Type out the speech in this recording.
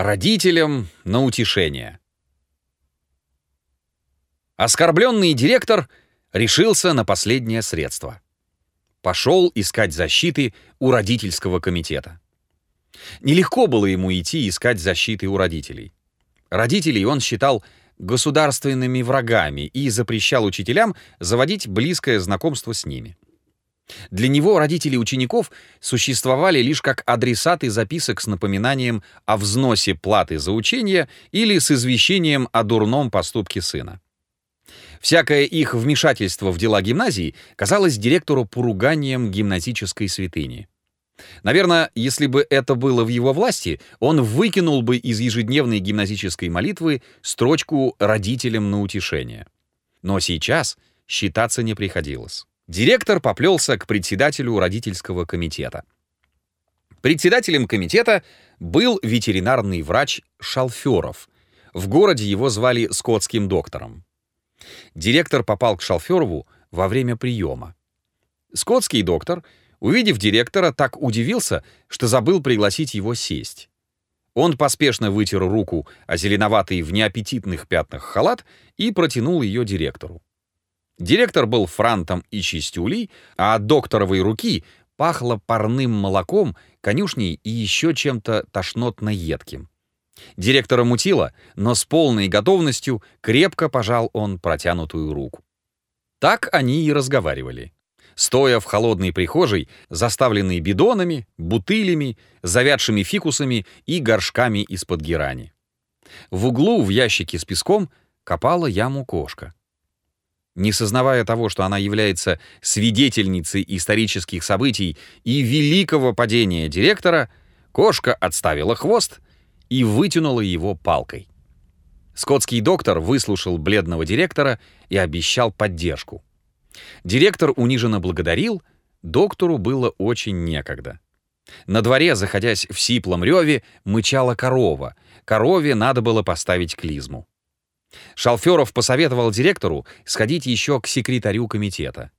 Родителям на утешение. Оскорбленный директор решился на последнее средство. Пошел искать защиты у родительского комитета. Нелегко было ему идти искать защиты у родителей. Родителей он считал государственными врагами и запрещал учителям заводить близкое знакомство с ними. Для него родители учеников существовали лишь как адресаты записок с напоминанием о взносе платы за учение или с извещением о дурном поступке сына. Всякое их вмешательство в дела гимназии казалось директору поруганием гимназической святыни. Наверное, если бы это было в его власти, он выкинул бы из ежедневной гимназической молитвы строчку «родителям на утешение». Но сейчас считаться не приходилось. Директор поплелся к председателю родительского комитета. Председателем комитета был ветеринарный врач Шалферов. В городе его звали скотским доктором. Директор попал к Шалферову во время приема. Скотский доктор, увидев директора, так удивился, что забыл пригласить его сесть. Он поспешно вытер руку о зеленоватый в неаппетитных пятнах халат и протянул ее директору. Директор был франтом и чистюлей, а от докторовой руки пахло парным молоком, конюшней и еще чем-то тошнотно-едким. Директора мутило, но с полной готовностью крепко пожал он протянутую руку. Так они и разговаривали. Стоя в холодной прихожей, заставленной бидонами, бутылями, завядшими фикусами и горшками из-под герани. В углу в ящике с песком копала яму кошка. Не сознавая того, что она является свидетельницей исторических событий и великого падения директора, кошка отставила хвост и вытянула его палкой. Скотский доктор выслушал бледного директора и обещал поддержку. Директор униженно благодарил, доктору было очень некогда. На дворе, заходясь в сиплом реве, мычала корова. Корове надо было поставить клизму. Шалферов посоветовал директору сходить еще к секретарю комитета.